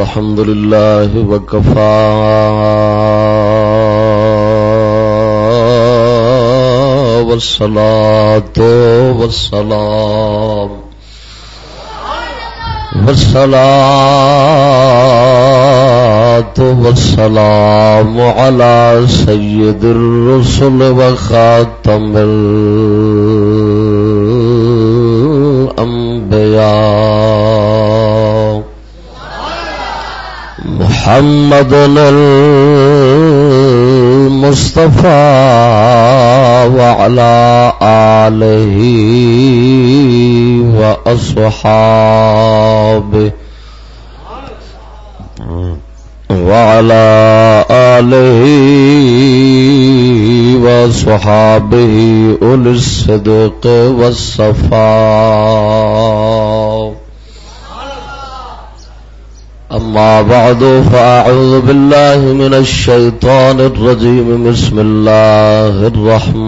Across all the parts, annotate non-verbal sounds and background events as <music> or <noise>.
الحمد لله وكفى. والصلاة والسلام. والصلاة والسلام على سيد الرسل وخاتم الأنبياء محمد المصطفى وعلى آله وأصحابه وعلى آله وصحابه أولي الصدق والصفاء أما بعد، فأعوذ بالله من الشيطان الرجيم. بسم الله الرحمن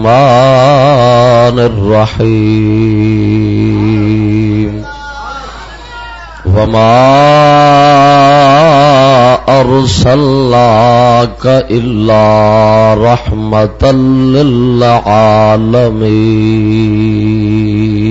الرحيم. وما أرسلناك إلا رحمة للعالمين.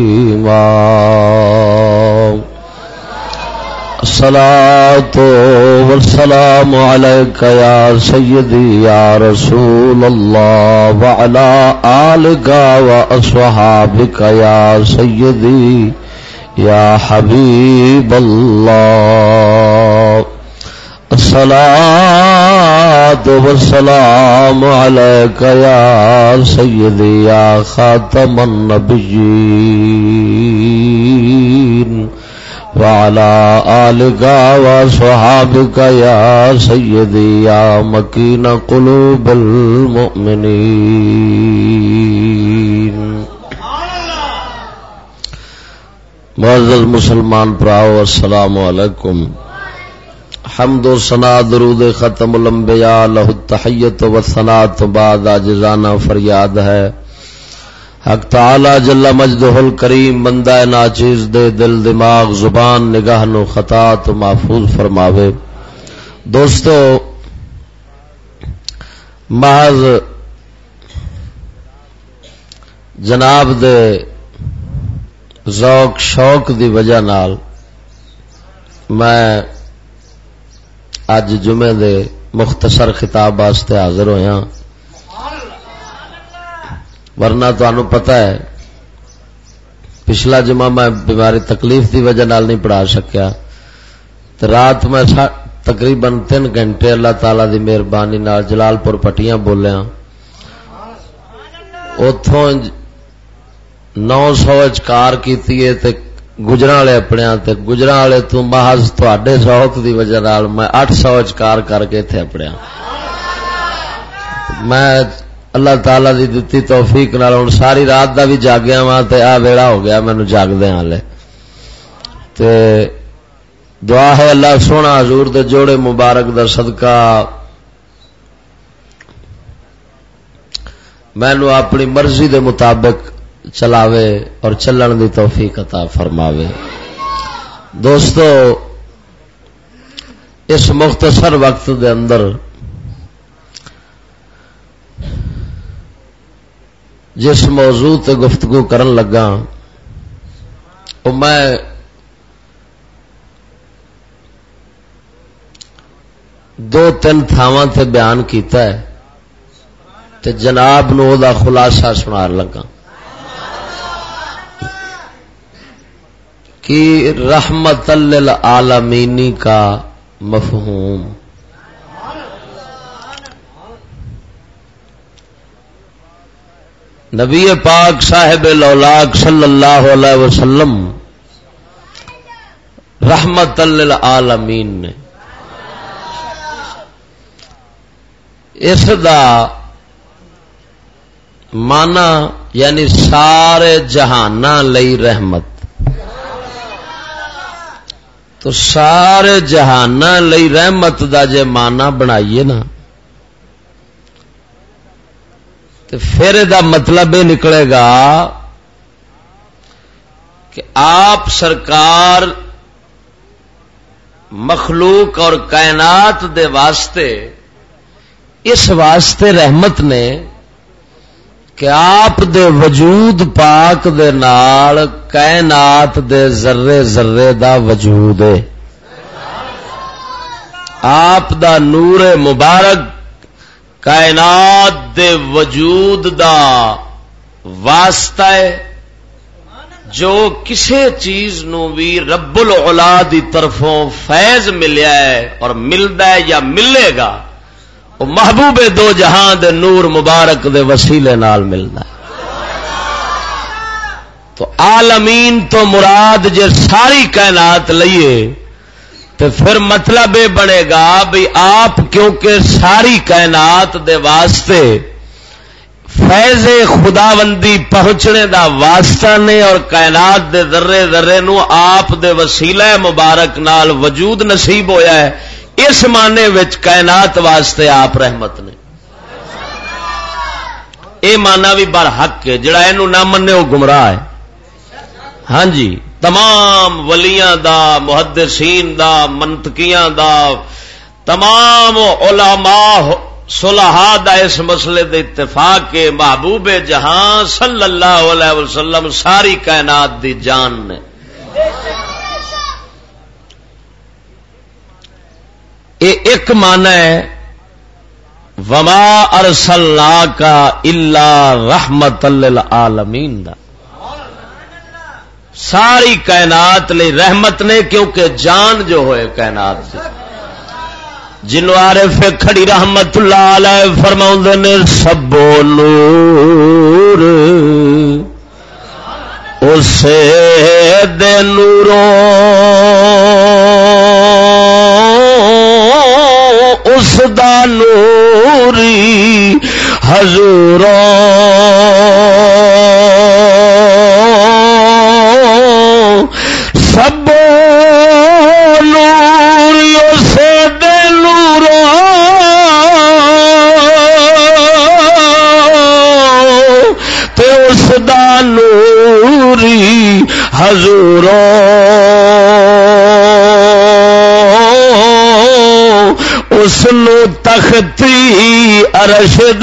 الصلاة والسلام عليك يا سيدي يا رسول الله وعلى آلك وأصحابك يا سيدي يا حبيب الله. الصلاة والسلام عليك يا سيدي يا خاتم النبيين وعلى آلك وصحابك يا سيدي يا مكين قلوب المؤمنين. معزز مسلمان پراؤ، السلام علیکم. حمد و سنا درود ختم الانبیاء لہ التحیت و ثنا تو بعد آجزانہ فریاد ہے۔ حق تعالی جل مجدہ الکریم بندہ ناچیز دے دل دماغ زبان نگاہ نو خطا تو محفوظ فرماوے۔ دوستو، محض جناب دے ذوق شوق دی وجہ نال میں اج جمعے دے مختصر خطاب واسطے حاضر ہویا ورنہ تو پتا ہے، پچھلا جمعہ میں بیماری تکلیف دی وجہ نال نہیں پڑھا سکیا۔ رات میں تقریباً تین گھنٹے اللہ تعالی دی مہربانی جلال پور پٹیاں بولیا اتوں نو سو کار کی گجرا والے اپنے گجرا والے تو محض تے سوت دی وجہ میں اٹھ سو کار کر کے اتنے اپنے میں اللہ تعالی دی دتی توفیق نال ہوں ساری رات دا بھی جاگیا وا تو آ ویڑا ہو گیا مینو جاگدے والے دعا ہے اللہ سونا حضور دے جوڑے مبارک دا صدقہ مینو اپنی مرضی دے مطابق چلاوے اور چلن دی توفیق عطا فرماوے۔ دوستو، اس مختصر وقت دے اندر جس موضوع تے گفتگو کرن لگا وہ میں دو تین تھاواں تے بیان کیتا ہے تے جناب نو دا خلاصہ سنا لگا۔ کی رحمت للعالمینی کا مفہوم۔ نبی پاک صاحب لولاک صلی اللہ علیہ وسلم رحمت للعالمین نے اس دا مانا یعنی سارے جہان لئی رحمت۔ تو سارے جہان لئی رحمت دا جے مانا بنائیے نا۔ تو پھر دا مطلب یہ نکلے گا کہ آپ سرکار مخلوق اور کائنات دے واسطے اس واسطے رحمت نے کہ آپ دے وجود پاک دے نال کائنات دے ذرے ذرے دا وجود ہے۔ آپ دا نور مبارک کائنات دے وجود دا واسطہ ہے۔ جو کسے چیز نو بھی رب العلا دی طرفوں فیض ملیا ہے اور ملتا ہے یا ملے گا۔ محبوب دو جہان دے نور مبارک دے وسیلے نال ملتا ہے۔ تو عالمین تو مراد جے ساری کائنات لئیے تو پھر مطلب یہ بنے گا بھی آپ کیونکہ ساری کائنات دے واسطے فیض خداوندی پہنچنے دا واسطہ نے اور کائنات دے ذرے ذرے نو آپ دے وسیلہ مبارک نال وجود نصیب ہویا ہے۔ اس معنی وچ کائنات واسطے آپ رحمت نے۔ اے مانا بھی بر حق ہے، جڑا یہ نہ منے وہ گمراہ ہے۔ ہاں جی تمام ولیاں دا، محدثین دا منتقیاں دا، تمام علماء صلحاء دا اس مسئلے دے اتفاق کے محبوب جہاں صلی اللہ علیہ وسلم ساری کائنات دی جان نے۔ اے ایک مانا ہے، وما ارسلنا کا الا رحمت للعالمین دا ساری کائنات لی رحمت نے، کیونکہ جان جو ہوئے کائنات سے جنو عارف کھڑی رحمت اللہ علیہ فرما نے سبو نور۔ اسے دے نوروں۔ اس دا نوری حضوروں تختی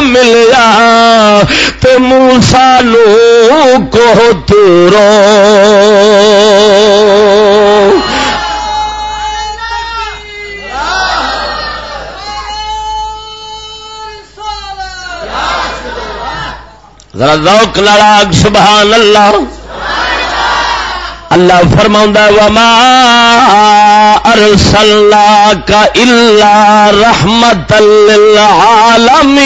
ملیا تو موسا لو کو تورو ذرا ذوق لڑاک سبحان اللہ۔ اللہ فرما وما ارسلنا کا اللہ رحمت للعالمین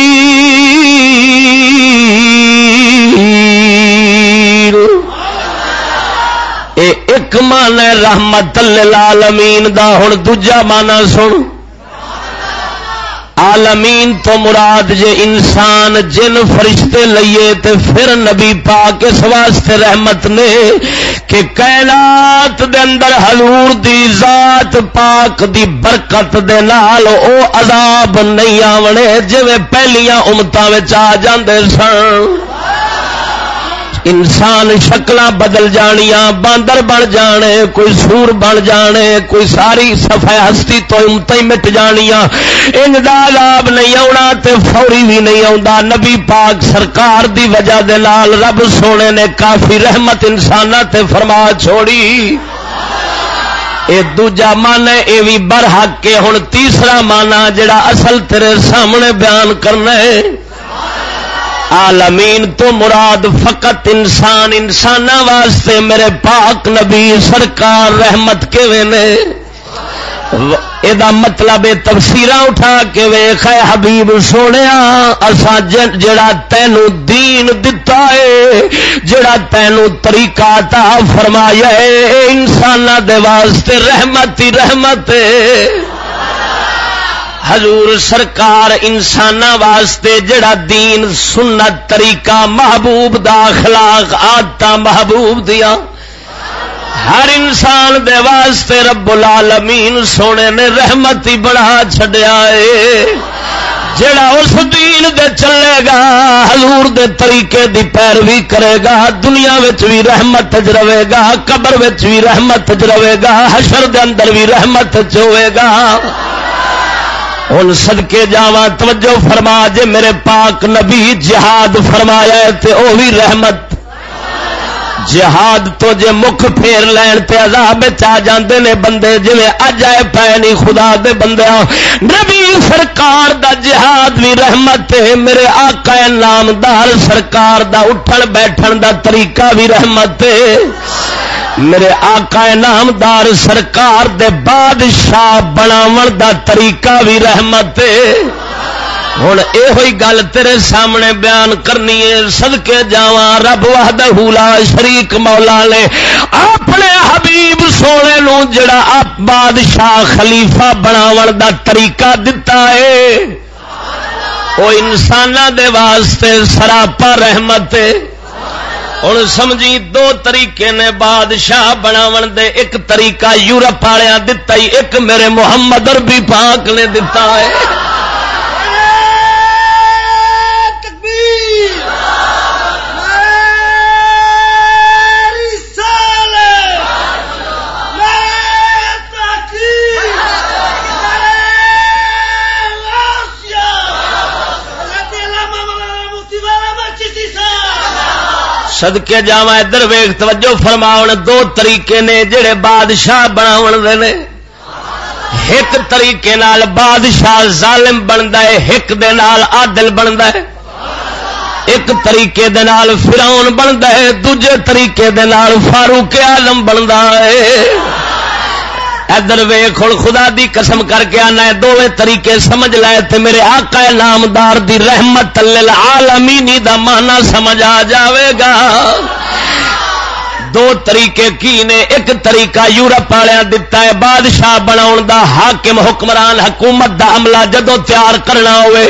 اے ایک مان ہے رحمت للعالمین دا، ہن دوجا مانا سن۔ العالمین تو مراد جے انسان جن فرشتے لئیے تے پھر نبی پاک اس واسطے رحمت نے کہ کائنات دے اندر حضور دی ذات پاک دی برکت دے نال او عذاب نہیں آونے جویں پہلیاں امتاں وچ آ جاندے سن۔ انسان شکل بدل جانیاں، باندر بن جانے، کوئی سور بن جانے، کوئی ساری سفا ہستی تو ہی مٹ جانیاں۔ ان عذاب نہیں آنا تے فوری بھی نہیں آتا نبی پاک سرکار دی وجہ دے لال رب سونے نے کافی رحمت انسان تے فرما چھوڑی۔ اے دوجا من ہے یہ بھی برحق کے ہوں تیسرا مانا جڑا اصل تیرے سامنے بیان کرنا ہے۔ عالمین تو مراد فقط انسان انسان واسطے میرے پاک نبی سرکار رحمت کے نے؟ یہ مطلب تفسیر اٹھا کے ویخ حبیب سونے اصا جڑا تین دین دتا ہے، جڑا تین طریقہ تا فرمایا ہے انسان دے واسطے رحمت ہی رحمت ہے۔ حضور سرکار انسان واسطے جڑا دین، سنت، طریقہ، محبوب دا اخلاق محبوب دیا ہر انسان دے واسطے رب العالمین سونے نے رحمت ہی بڑھا چڈیا ہے جڑا اس دین دے چلے گا، حضور دے طریقے دی پیروی کرے گا، دنیا بھی رحمت چ رہے گا، قبر بھی رحمت چ رہے گا، حشر دے اندر بھی رحمت چوے گا۔ ہوں سدکے جا توجہ فرما، جے میرے پاک نبی جہاد فرمایا تے او بھی رحمت۔ جہاد تو جے مکھ پھیر لین تے عذاب آ جاندے نے بندے جی اج آئے پے نہیں خدا دے بندے نبی سرکار دا جہاد بھی رحمت ہے میرے آقا نامدار سرکار دا اٹھن بیٹھن دا طریقہ بھی رحمت ہے میرے آقا نامدار سرکار دے بادشاہ بناو دا طریقہ بھی رحمت ہوں یہ گل تیرے سامنے بیان کرنی ہے۔ سدکے جا رب وحدہ شریک مولا نے اپنے حبیب سونے نو جڑا بادشاہ خلیفہ بناو دا طریقہ دتا ہے۔ وہ انسان دے واسطے سراپا رحمت ہوں سمجھی دو طریقے نے بادشاہ بناو دے۔ ایک طریقہ یورپ والیا دتا ہی، ایک میرے محمد اربی پاک نے دتا ہے۔ سدکے جا ادھر ویخ توجہ فرماؤ دو طریقے نے جڑے بادشاہ بنا ایک طریقے نال بادشاہ ظالم بنتا ہے، ایک دے نال عادل بنتا ہے۔ ایک طریقے دے نال فراؤن بنتا ہے، دوجے طریقے دے نال فاروق آلم بنتا ہے۔ ادھر ویخ خدا دی قسم کر کے آنا دونوں طریقے سمجھ لائے تے میرے آقا نامدار دی رحمت للعالمینی دا مانا سمجھ آ جاوے گا۔ دو طریقے کی نے، ایک طریقہ یورپ والے دتا ہے، بادشاہ بنا دا حاکم، حکمران، حکومت دا عملہ جدو تیار کرنا ہوئے۔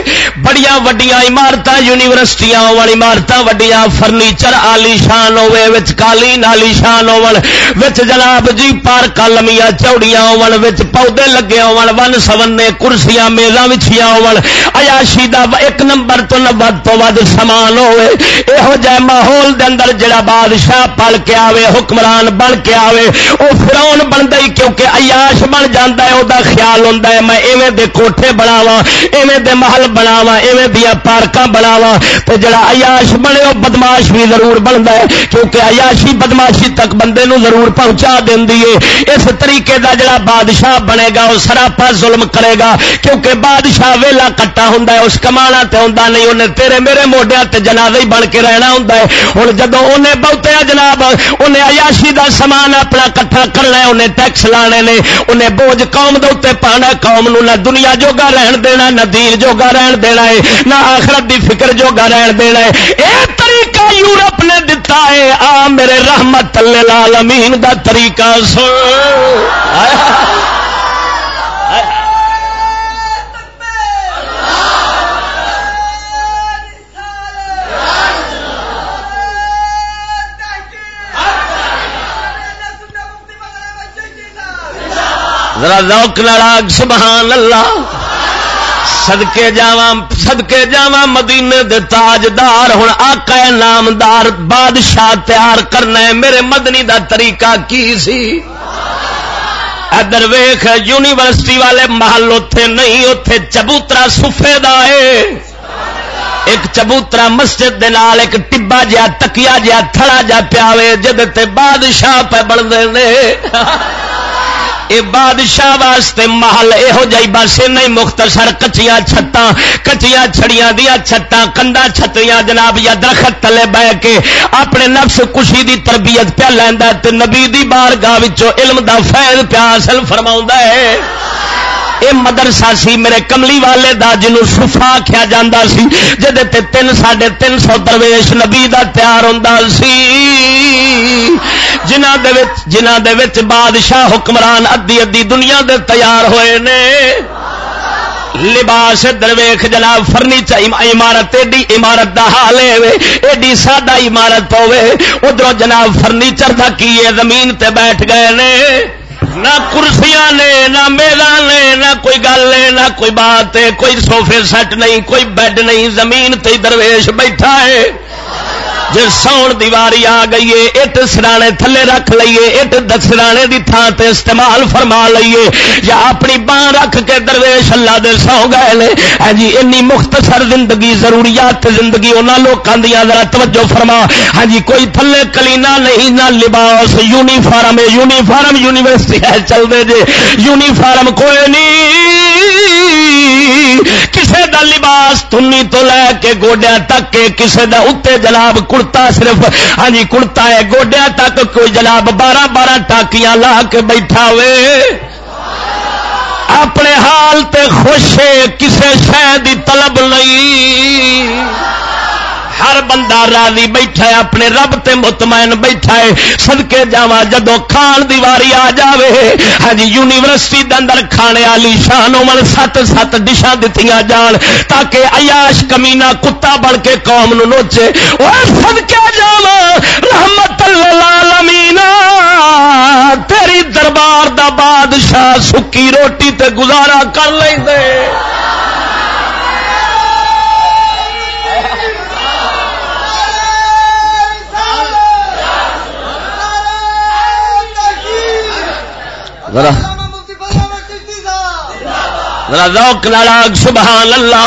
بڑیا وڈیا عمارت یونیورسٹیاں ہون عمارت وڈیا فرنیچر آلی شان ہوئے وچ قالین آلی شان ہون وچ جناب جی پارک لمیا چوڑیاں ہون وچ پودے لگے ہون ون سونے کرسیاں، میزاں وچھیاں ہون عیاشی دا ایک نمبر تو نبد تو ود سامان ہوئے یہو جہ ماحول دے اندر جڑا بادشاہ پل کے آوے، حکمران بن کے آوے۔ وہ فراؤن بن گئی کیونکہ عیاش بن جاتا ہے وہ خیال ہوتا ہے، میں ایویں دے کوٹھے بناوا ایویں دے محل بناوا ایویں دیا پارک بناوا تو جڑا عیاش بنے وہ بدماش بھی ضرور بنتا ہے، کیونکہ عیاشی بدماشی تک بندے نو ضرور پہنچا دینی ہے۔ اس طریقے دا جڑا بادشاہ بنے گا وہ سراپا ظلم کرے گا۔ کیونکہ بادشاہ ویلا کٹا ہوں اس کمانا تے ہوں نہیں انہیں تیرے میرے موڈیا جنازہ ہی بن کے رہنا ہوں ہوں جدو انہیں بہتے جناب انہیں عیاشی دا سامان اپنا کٹھا کرنا انہیں ٹیکس لانے نے، انہیں بوجھ قوم دے پانا قوم نو نہ دنیا جوگا رہن دینا، نہ دین جوگا رہن دینا ہے، نہ آخرت دی فکر جوگا رہن دینا ہے۔ اے طریقہ یورپ نے دتا ہے، آ میرے رحمت لال امین دا طریقہ سو ذرا ذوق ناراگ سبحان اللہ۔ سدکے جا سدکے جا مدینے دے تاجدار ہوں آقا نامدار، بادشاہ تیار کرنا ہے۔ میرے مدنی دا طریقہ کی سی؟ ادر ویخ یونیورسٹی والے محل اتے نہیں اتے چبوترا سفے دے ایک چبوترا مسجد دے نال، ایک ٹبا جا تکیا جا تھڑا جا پیا جد بادشاہ پہ بنتے اے بادشاہ واسطے محل یہو جی بس نہیں، مختصر کچیا چھتاں کچیا چھڑیاں دیا چھتاں کندا چھتریاں جناب، یا درخت تلے بہ کے اپنے نفس کشی دی تربیت پیا لینا نبی دی بارگاہ علم دا فیض پیا حاصل فرما ہے۔ اے مدرسہ سی، میرے کملی والے دا جنوں سفا آخیا جا سی جہد تین ساڑھے تین سو درویش نبی دا تیار ہوں سی۔ جنہ دے وچ جنہ دے وچ بادشاہ حکمران ادی ادی دنیا دے تیار ہوئے نے۔ لباس درویخ جناب فرنیچر عمارت، ایڈی عمارت دا حال ہے ایڈی سادہ عمارت ہوے ادھر جناب فرنیچر دا کی زمین تے بیٹھ گئے نے۔ نہ کرسیاں نے، نہ میلا نے، نہ کوئی گل ہے، نہ کوئی بات ہے، کوئی سوفے سیٹ نہیں، کوئی بیڈ نہیں، زمین تے درویش بیٹھا ہے۔ جی ساؤن دیواری آ گئی ہے اٹ سرانے تھلے رکھ لیے اٹ سرانے دی تھان تے استعمال فرما لیے یا اپنی بان رکھ کے درویش اللہ دے سو گئے نے ہاں جی اینی مختصر زندگی، ضروریات زندگی انہاں لوکاں دی ذرا توجہ فرما۔ ہاں جی کوئی تھلے کلینا نہیں، نہ لباس، یونیفارم یونیفارم یونیورسٹی ہے، چل دے جے۔ یونیفارم کوئی نہیں۔ کسے دا لباس تنی تو لے کے گوڈیا تک کے، کسے دا اتنے جناب کڑتا صرف ہاں جی کڑتا ہے گوڈیا تک کوئی جناب بارہ بارہ ٹاکیاں لا کے بیٹھا ہوئے۔ اپنے حال تے خوش کسے شہ دی طلب نہیں۔ ہر بندہ راضی بیٹھا ہے، اپنے رب تے مطمئن بیٹھا ہے۔ سدکے جا جدو کھان دیواری آ جاوے۔ ہاں جی، یونیورسٹی دے اندر کھانے والی شان امن سات سات ڈشاں دتیاں جان، تاکہ عیاش کمینا کتا بن کے قوم نو نوچے۔ اور سدکے جا رحمت العالمین تیری دربار دا بادشاہ سکی روٹی تے گزارا کر لیں دے ذرا ذوق لاگ سبحان اللہ۔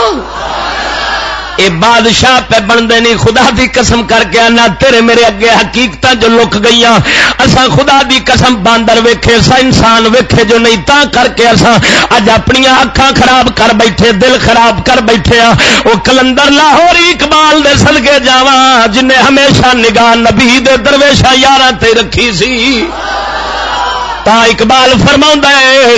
اے بادشاہ پہ بنتے نہیں، خدا دی قسم کر کے آنا، تیرے میرے اگے حقیقت جو لک گئی اسا خدا دی قسم باندر ویکھے سا انسان ویکھے جو نہیں تا کر کے اسا اج اپنی اکھاں خراب کر بیٹھے، دل خراب کر بیٹھے ہاں وہ کلندر لاہور اقبال دے سدکے جاواں جن نے ہمیشہ نگاہ نبی دے درویشا یار تے رکھی سی۔ تا اقبال فرما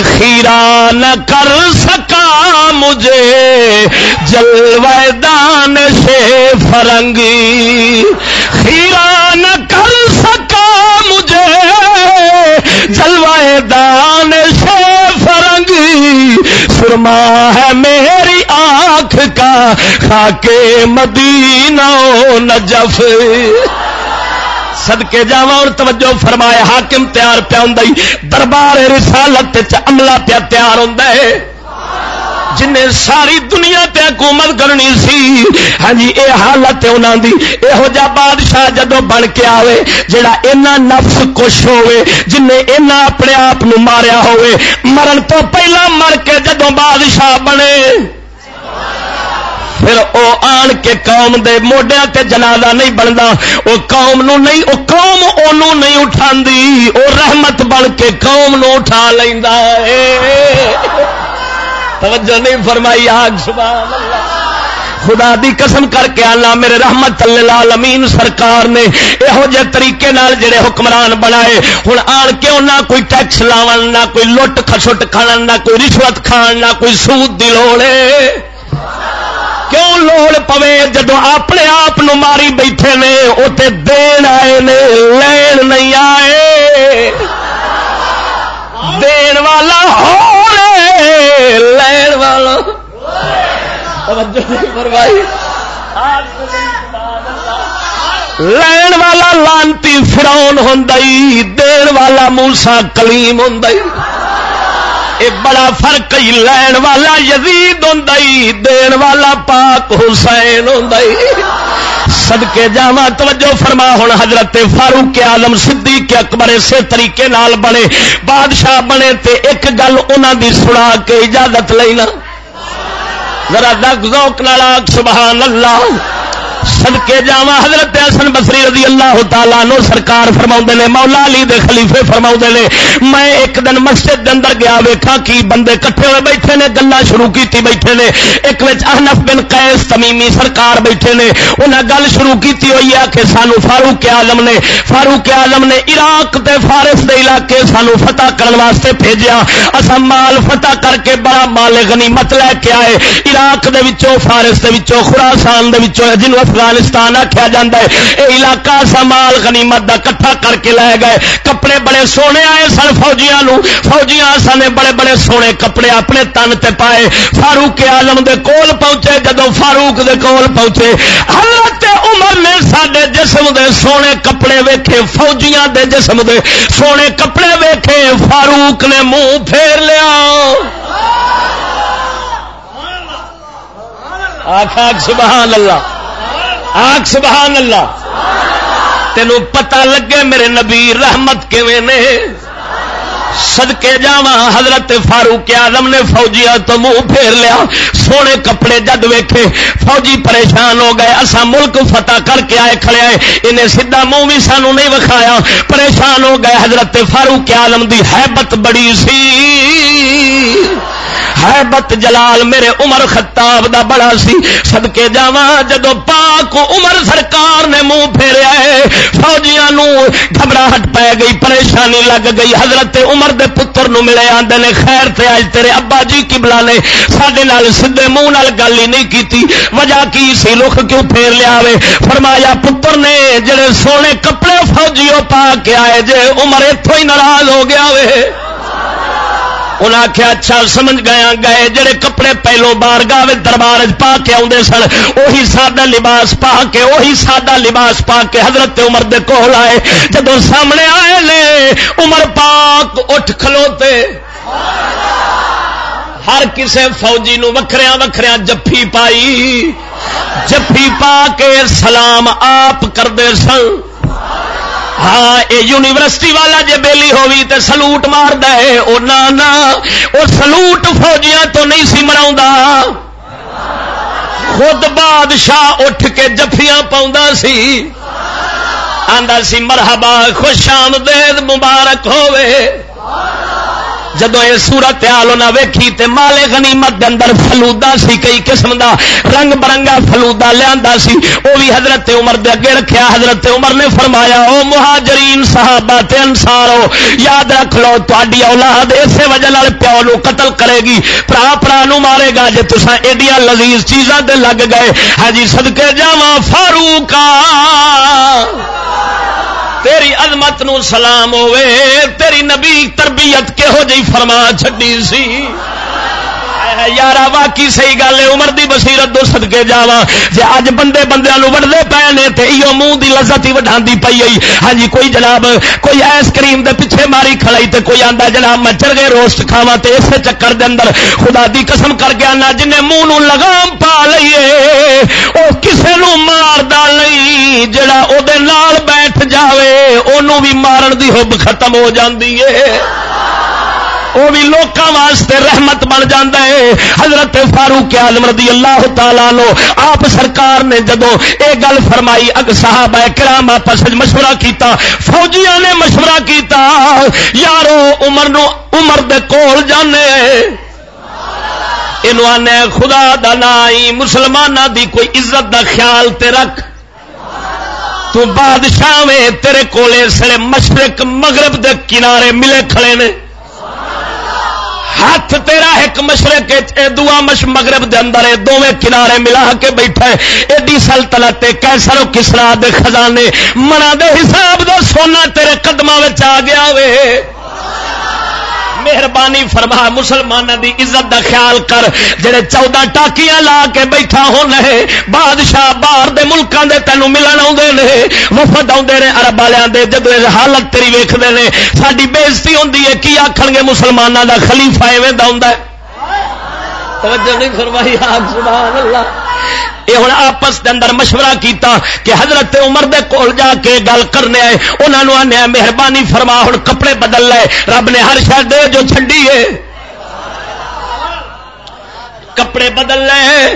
خیرا نہ کر سکا مجھے جلوے دان سے فرنگی۔ خیرا نہ کر سکا مجھے جلوے دان سے فرنگی۔ سرما ہے میری آنکھ کا خاکے مدینہ نجف۔ سدکے جا اور توجہ فرمائے، حاکم تیار پیا ہوں دربار رسالت عملہ پیا تیار ہوں جن ساری دنیا تے حکومت کرنی سی ہاں جی اے حالت انہوں دی۔ یہو جا بادشاہ جدو بن کے آوے، جڑا اینا نفس کش ہوئے جن اینا اپنے آپ ماریا ہوئے مرن تو پہلا مر کے جدو بادشاہ بنے۔ پھر او آن کے قوم دے موڈیا تے جنازہ نہیں بنتا وہ قوم نو نہیں، او قوم اونوں نہیں اٹھا دی او رحمت بن کے قوم نو اٹھا لینا توجہ نہیں فرمائی آگ سبحان اللہ۔ خدا دی قسم کر کے آنا میرے رحمت العالمین سرکار نے یہو جہ طریقے نال جڑے حکمران بنائے ہوں آن کے نہ کوئی ٹیکس لاو نہ کوئی لٹ خسٹ کھان نہ کوئی رشوت کھان، نہ کوئی سود دی لوڑے کیوں لوڑ پوے جدو اپنے آپ ماری بیٹھے نے اتنے دین آئے نے، لین نہیں آئے۔ دین والا ہو لین والا۔ لین والا لانتی فراؤن ہوں دین والا موسا کلیم ہوں اے بڑا فرق ہی لین والا، یزید ہوں دین والا پاک حسین ہوں سدکے جا توجہ فرما ہوں حضرت فاروق آلم سدھی کے اکبر اسی طریقے نال بنے، بادشاہ بنے تے ایک گل انہوں دی سنا کے اجازت لینا۔ ذرا دک ذوق نالا سبحان اللہ۔ سدکے جا حضرت حسن بسری رضی اللہ تعالیٰ نو سرکار فرما نے، مولا علی دے خلیفے فرما نے، میں ایک دن مسجد دے اندر گیا ویکھا کی بندے کٹھے ہوئے بیٹھے نے گلا شروع کی بیٹھے نے۔ ایک وچ احنف بن قیس تمیمی سرکار بیٹھے نے۔ انہیں گل شروع کی ہوئی ہے کہ سانو فاروق آلم نے، فاروق آلم نے عراق دے فارس دے علاقے سانو فتح کرنے واسطے بھیجا اصا مال فتح کر کے بڑا مال غنیمت لے کے آئے۔ عراق دے وچوں، فارس دے وچوں، خراسان دے وچوں، جنوب افغانستان آخیا جا ہے۔ یہ علاقہ سا مال غنیمت دا کٹھا کر کے لے گئے۔ کپڑے بڑے سونے آئے سن فوجیاں فوجیاں سن بڑے بڑے سونے کپڑے اپنے تن تے پائے۔ فاروق آلم دے کول پہنچے۔ جدو فاروق دے کول پہنچے، حضرت عمر نے سڈے جسم دے سونے کپڑے ویکھے، فوجیاں دے جسم دے سونے کپڑے ویکھے۔ فاروق نے منہ پھیر لیا۔ آخ سبحان اللہ۔ آخ سبحان اللہ۔ تینوں پتہ لگے میرے نبی رحمت کیویں نے؟ سدکے جا حضرت فاروق آدم نے فوجیا تو منہ پھیر لیا، سونے کپڑے جد ویکھے، فوجی پریشان ہو گئے اصا ملک فتح کر کے آئے کھڑے آئے، انہیں سیدا منہ بھی سانو نہیں وکھایا، پریشان ہو گئے، حضرت فاروق آدم دی حیبت بڑی سی۔ حیبت جلال میرے عمر خطاب دا بڑا سی۔ سدکے جا جدو پاک عمر سرکار نے منہ پھیریا ہے فوجیاں گھبراہٹ پی گئی، پریشانی لگ گئی، حضرت عمر دے پتر نو ملے آدھے نے خیر تے آج تیرے ابا جی کبلا نے سڈے سیدے منہ گل ہی نہیں کی وجہ کی سی؟ لکھ کیوں پھیر لیا وے؟ فرمایا، پتر نے جڑے سونے کپڑے فوجیوں پا کے آئے، جے عمر اتوں ہی ناراض ہو گیا وے۔ انہیں آخیا اچھا سمجھ گیا گئے، جڑے کپڑے پہلو بار گاہ دربار پا کے آدھے سن وہی سادہ لباس پا کے وہی سادہ لباس پا کے حضرت عمر دے کول آئے۔ جب سامنے آئے لے عمر پاک اٹھ کھلوتے۔ ہر کسے فوجی نو وکھریا وکھریا جفی پائی۔ جفی پا کے سلام آپ کرتے سن۔ ہاں اے یونیورسٹی والا جی بیلی ہوئی تے سلوٹ مار دے وہ نہ وہ سلوٹ فوجیاں تو نہیں سی مرا خود بادشاہ اٹھ کے جفیاں پاؤں سی۔ آندا سی، مرحبا، خوش آمدید، مبارک ہوئے جدو یہ سورت حال انہیں ویکھی تے مال غنیمت دے اندر فلودا سی، کئی قسم دا رنگ برنگا فلودا لیا سی وہ بھی حضرت عمر دے اگے رکھیا۔ حضرت عمر نے فرمایا، او مہاجرین صحابہ تے انصارو یاد رکھ لو تہاڈی اولاد اسی وجہ نال پیو نو قتل کرے گی۔ پرا پرا نو مارے گا جے تساں ایڈیاں لذیذ چیزاں تے لگ گئے۔ ہاں جی صدقے جاواں فاروق تیری عظمت نو سلام ہوے تیری نبی تربیت کہو جی فرما چڈی سی۔ یار واقعی صحیح گل ہے عمر دی بصیرت دو سدکے جا جی اج بندے بندے وڈتے پے نے تو یہ منہ کی لذت ہی وڈا پی آئی ہاں جی کوئی جناب کوئی آئس کریم دے پیچھے ماری کھڑائی تے کوئی آتا جناب مچر گئے روسٹ کھاوا تے اسے چکر دے اندر خدا دی قسم کر کے آنا جن منہ نو لگام پا لیے وہ کسے نو ماردا نہیں جڑا او دے نال بیٹھ جاوے انہوں بھی مارن دی حب ختم ہو جاندی ہے وہ بھی لوکاں واسطے رحمت بن جاتا ہے۔ حضرت فاروق آلم رضی اللہ تعالیٰ لو آپ سرکار نے جدو یہ گل فرمائی، اگ صاحب کرام آپس مشورہ کیتا، فوجیاں نے مشورہ کیتا، یارو عمر نو عمر دے کول جانے۔ آنے، خدا دا نائی مسلمانہ دی کوئی عزت دا خیال تے رکھ۔ تو بادشاہ میں تیرے کولے سڑے مشرق مغرب دے کنارے ملے کھڑے نے۔ ہاتھ تیرا ایک مشرق دعا مش مغرب دے اندر دونوں کنارے ملا کے بیٹھا ہے۔ ایڈی سلطنت کیسر کسرا دے خزانے۔ منا دے حساب دا سونا تیرے قدموں آ گیا وے۔ مہربانی فرما، مسلمانوں دی عزت دا خیال کر۔ جڑے چودہ ٹاکیاں لا کے بیٹھا ہونا ہے، بادشاہ باہر دے ملکوں دے تینوں ملن آدھے نے۔ وفد آدھے نے ارب والے جب حالت تیری ویختے ہیں ساری بےزتی ہوں کی آخر گے مسلمانوں دا خلیفہ ایویں دا توجہ نہیں فرمائی آگ سبحان اللہ۔ یہ ہوں آپس کے اندر مشورہ کیتا کہ حضرت عمر دے کول جا کے گل کرنے آئے انہوں آنے مہربانی فرما ہوں کپڑے بدل لے۔ رب نے ہر شہر دے جو چنڈی ہے۔ کپڑے بدل لے،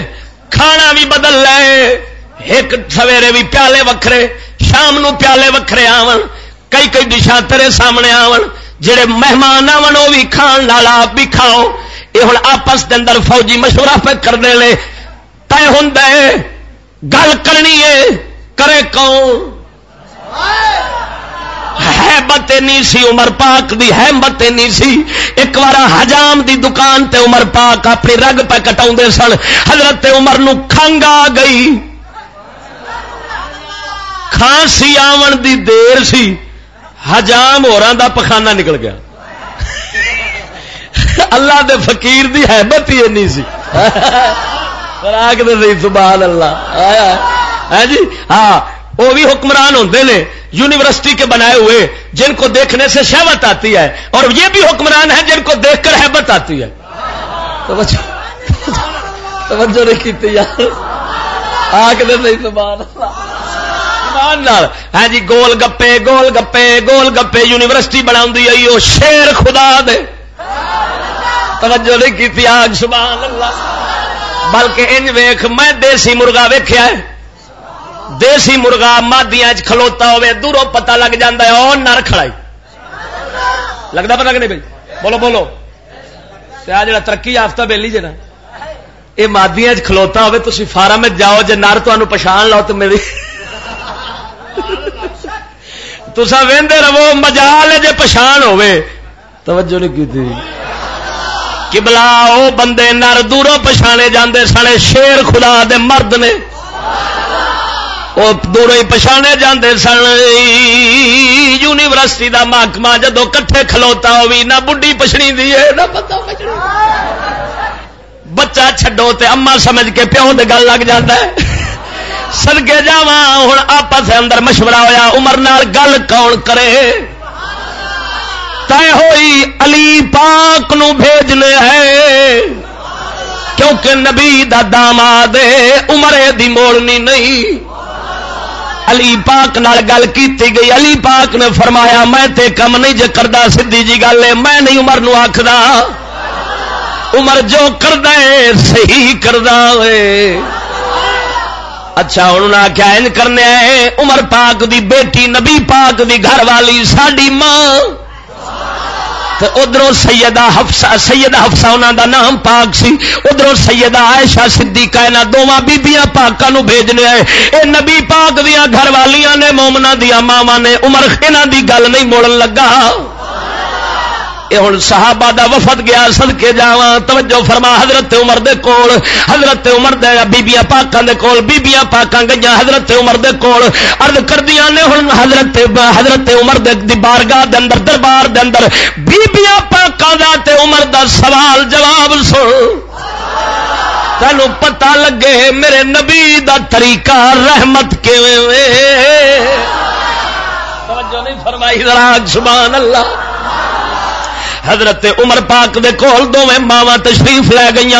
کھانا بھی بدل لے۔ ایک سویرے بھی پیالے وکھرے، شام نو پیالے وکھرے آون۔ کئی کئی ڈشاں تیرے سامنے آون۔ جڑے مہمان آون وہ بھی کھان لالا آپ بھی کھاؤ۔ یہ ہوں آپس کے اندر فوجی مشورہ پہ کرنے لے۔ طے ہوں گل کرنی ہے، کرے کون؟ ہیبت نہیں سی، عمر پاک دی ہیبت نہیں سی۔ ایک بار حجام دی دکان تے عمر پاک اپنی رگ پہ کٹا سن۔ حضرت عمر نو کھنگ آ گئی۔ کھانسی آون دی دیر سی، حجام دا پخانا نکل گیا۔ اللہ دے فقیر دی حیبت ہی نہیں سی۔ سبحان اللہ۔ ہاں جی؟ ہاں وہ بھی حکمران ہوتے ہیں یونیورسٹی کے بنائے ہوئے، جن کو دیکھنے سے شہوت آتی ہے۔ اور یہ بھی حکمران ہے جن کو دیکھ کر حیبت آتی ہے۔ توجہ نہیں کی یار۔ سبحان اللہ۔ ہاں جی گول گپے گول گپے گول گپے یونیورسٹی بنا شیر خدا دے۔ توجہ نہیں کی آگ سبحان اللہ۔ بلکہ انج ویخ میں دیسی مرغا ویخیا دیسی مرغا مادیاں کھلوتا ہوئے، دوروں پتہ لگ جا اور نر کھڑائی لگتا پتا کہ نہیں بھائی؟ بولو بولو۔ آ جا ترقی یافتہ بہلی جا یہ مادیاں کھلوتا ہوئے تھی فارم جاؤ جی نر تمہیں پچھان لو تو میری تسا وہدے رہو، مجال جی پچھان ہوے توجہ نہیں کی کبلا وہ بندے نر دوروں پچھانے جاندے سنے شیر خدا دے مرد نے۔ وہ دوروں ہی پچھانے جاندے سن یونیورسٹی دا محکمہ جدو کٹھے کھلوتا ہوئی، نہ بڈی پچھڑی دی نہ پتا پچھڑی۔ بچہ چھڈو تے اما سمجھ کے پیو دے گل لگ جاتا ہے۔ سدگے جا ہوں آپس اندر مشورہ ہوا عمر نال گل کون کرے؟ طے ہوئی علی پاک نو بھیجنے ہے۔ کیونکہ نبی دا داماد عمر دی موڑنی نہیں۔ علی پاک نال گل کیتی گئی۔ علی پاک نے فرمایا، میں تے کم نہیں جے کردا سدھی جی گل ہے۔ میں نہیں عمر نو آکھدا۔ عمر جو کردا ہے، صحیح کردا ہے۔ اچھا انہوں نے آخیا ان کرنے عمر پاک دی بیٹی، نبی پاک دی گھر والی، ساڈی ماں۔ ادھر سیدہ حفصہ سیدہ حفصہ انہوں دا نام پاک سی ادھر سیدہ عائشہ صدیقہ، انہاں دوواں بیبیاں پاکاں نو بھیجنے آئے۔ اے نبی پاک دیا گھر والیاں نے مومنا دیا ماوا نے، عمر انہاں دی گل نہیں موڑن لگا۔ یہ ہوں صحابہ دا وفد گیا سد کے جا توجہ فرما، حضرت عمر دے کول، حضرت عمر دے بیبیاں پاکاں دے کول، بیبیاں پاکاں گئی حضرت عمر دے کول عرض کردیاں نے ہن حضرت حضرت عمر دے دی بارگاہ دے اندر، دربار دے اندر بیبیاں پاکاں دا تے عمر دا سوال جواب سن۔ تینو پتہ لگے میرے نبی دا طریقہ رحمت کیویں توجہ نہیں فرمائی ذرا، سبحان اللہ۔ حضرت عمر پاک دے کول دونوں ماوا تشریف لے گئی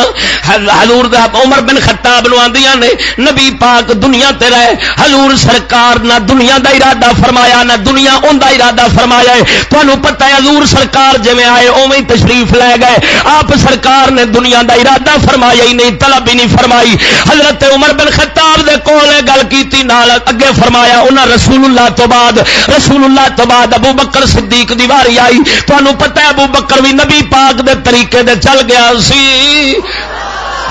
حضور عمر بن خطاب نو آدیاں نے، نبی پاک دنیا تے رہے، حضور سرکار نہ دنیا دا ارادہ فرمایا، نہ دنیا ان دا ارادہ فرمایا ہے۔ تمہیں پتہ ہے حضور سرکار جویں آئے، اوویں تشریف لے گئے۔ آپ سرکار نے دنیا دا ارادہ فرمایا ہی نہیں، طلب ہی نہیں فرمائی۔ حضرت عمر بن خطاب دے کول گل کیتی، نال اگے فرمایا، انہاں رسول اللہ تو بعد، رسول اللہ تو بعد ابو بکر صدیق دی واری آئی۔ تمہیں پتہ ہے ابو بکر بکر بھی نبی پاک دے طریقے دے چل گیا سی۔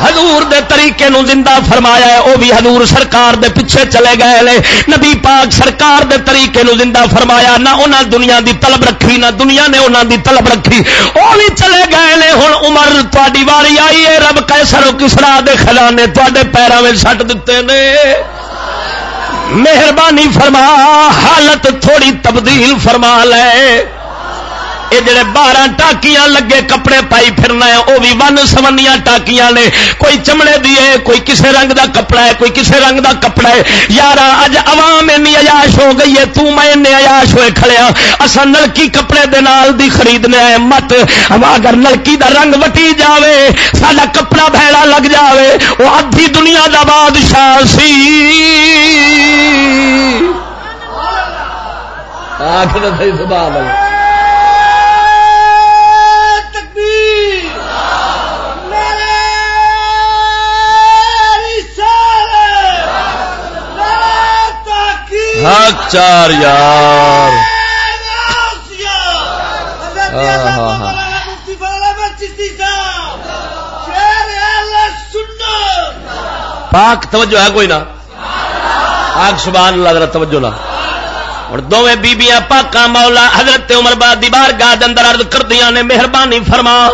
حضور دے طریقے نو زندہ فرمایا ہے وہ بھی حضور سرکار دے پیچھے چلے گئے لے۔ نبی پاک سرکار دے طریقے نو زندہ فرمایا، نہ انہاں دنیا دی طلب رکھی، نہ دنیا نے انہاں دی طلب رکھی۔ وہ بھی چلے گئے لے، ہن عمر تاری واری آئی ہے، رب کیسر کسرا دے خزانے تے پیروں میں سٹ دیتے نے۔ مہربانی فرما، حالت تھوڑی تبدیل فرما لے۔ یہ جڑے بارہ ٹاکیاں لگے کپڑے پائی پھرنا ہے وہ بھی ون سمنیا ٹاکیاں نے۔ کوئی چمڑے دی ہے کوئی کسے رنگ دا کپڑا ہے کوئی کسے رنگ دا کپڑا ہے۔ یار اج عوام اینی عیاش ہو گئی ہے تو میں این عیاش ہوئے کھڑیا اسا نلکی کپڑے دے نال دی خریدنے ہے مت۔ اگر نلکی دا رنگ وٹی جاوے ساڈا کپڑا بھیڑا لگ جاوے وہ ادھی دنیا دا بادشاہ سی۔ آخر سبحان اللہ۔ چار یار۔ پاک توجہ ہے کوئی نہ۔ آگ سبحان اللہ، ذرا توجہ نہ۔ اور دونیں بیبیاں پاکاں مولا حضرت عمر باد دی بارگاہ دے اندر عرض کردیاں نے مہربانی فرما۔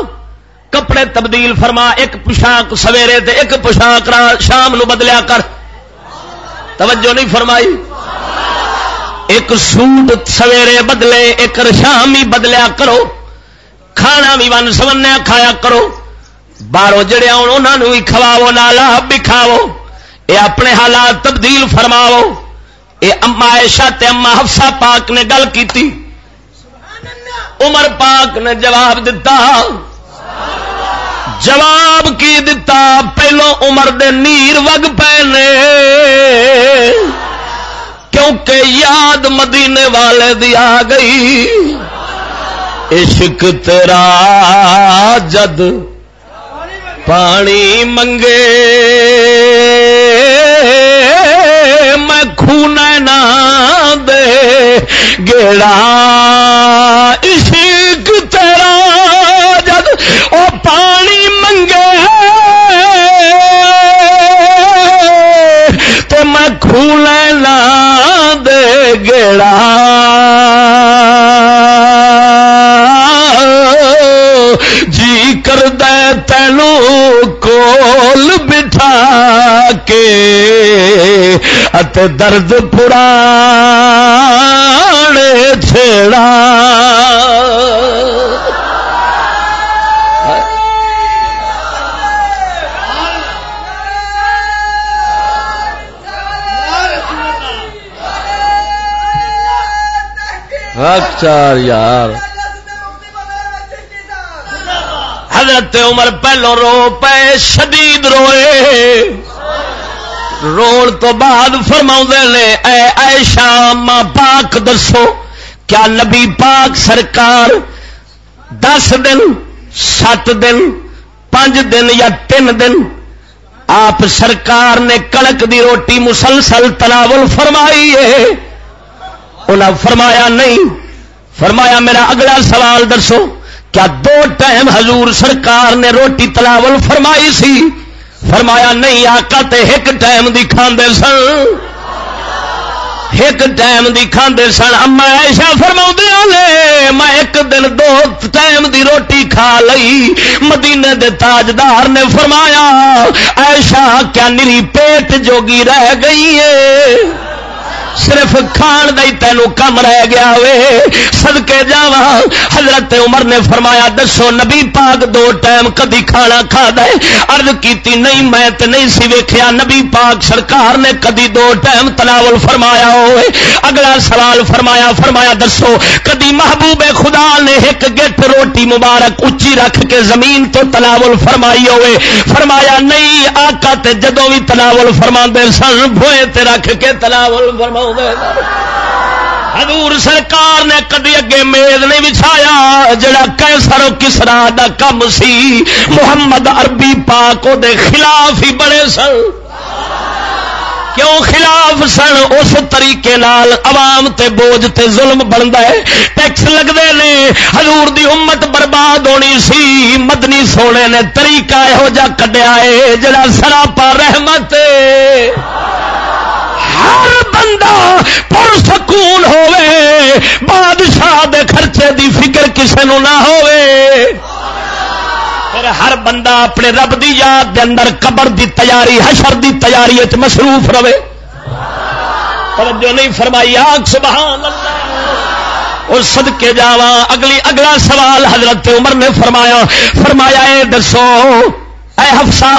کپڑے تبدیل فرما، ایک پوشاک سویرے تے ایک پوشاک شام نو بدلیا کر۔ توجہ نہیں فرمائی۔ ایک سوٹ سویرے بدلے، ایک شام ہی بدلیا کرو۔ کھانا بھی ون سمنیا کھایا کرو۔ باہروں جڑے آن انہوں بھی کھواو نالا بھی کھاو یہ اپنے حالات تبدیل فرماو یہ اما ایشا تے اما ہفسا پاک نے گل کی عمر پاک نے جواب دتا۔ جواب کی دتا؟ پہلو عمر دے نیر وگ پے نے۔ کیونکہ یاد مدینے والے دی آ گئی۔ عشق تیرا جد پانی منگے۔ میں خون نہ دے، گیڑا ات درد پورا چھڑا چار اچھا یار۔ حضرت عمر پہلو رو پے شدید روئے۔ رو تو بعد فرما نے، اے ایشا ماں پاک دسو، کیا نبی پاک سرکار دس دن، سات دن، پانچ دن یا تین دن آپ سرکار نے کڑک دی روٹی مسلسل تناول فرمائی ہے؟ انہیں فرمایا نہیں۔ فرمایا میرا اگلا سوال دسو، کیا دو ٹائم حضور سرکار نے روٹی تلاول فرمائی سی؟ فرمایا نہیں، آقا تے ایک ٹائم دی کھاندے سن۔ ایک ٹائم دی کھاندے سن۔ اما ایشا فرما ہاں لے، میں ایک دن دو ٹائم دی روٹی کھا لئی۔ مدینے دے تاجدار نے فرمایا ایشا کیا نری پیٹ جوگی رہ گئی ہے؟ صرف کھان دئی تینوں کم رہ گیا وے سدکے جا حضرت عمر نے فرمایا، دسو نبی پاک دو ٹائم کدی کھانا کھا دے۔ ارد کیتی، نہیں، میں تے نہیں سی ویکھیا۔ نبی پاک سرکار نے کدی دو ٹائم تناول فرمایا ہوئے۔ اگلا سوال فرمایا فرمایا، دسو، کدی محبوب خدا نے ایک گٹ روٹی مبارک اچھی رکھ کے زمین تو تناول فرمائی ہوئے؟ فرمایا، نہیں، آقا تے جدو بھی تناول فرما دے سن بوئے تے رکھ کے تناول فرما حضور سرکار نے کدی اگے میز نہیں بچھایا، جڑا کیسر کسرا دا کم سی، محمد عربی پاک دے خلاف ہی بڑے سن۔ کیوں خلاف سن؟ اس طریقے نال عوام تے بوجھ تے ظلم بنتا ہے۔ ٹیکس لگتے نے، حضور دی امت برباد ہونی سی۔ مدنی سونے نے طریقہ یہو جا کڈیا ہے، جڑا سراپا رحمت ہر بندہ پر سکون ہوے بادشاہ دے خرچے دی فکر کسے نو نہ ہوے پھر ہر بندہ اپنے رب دی یاد دے اندر قبر دی تیاری، حشر دی تیاری اچ مصروف رہے توجہ نہیں فرمائی، آگ سبحان اللہ۔ اور صدقے جاوا اگلی، اگلا سوال حضرت عمر نے فرمایا فرمایا، اے دسو، اے حفصہ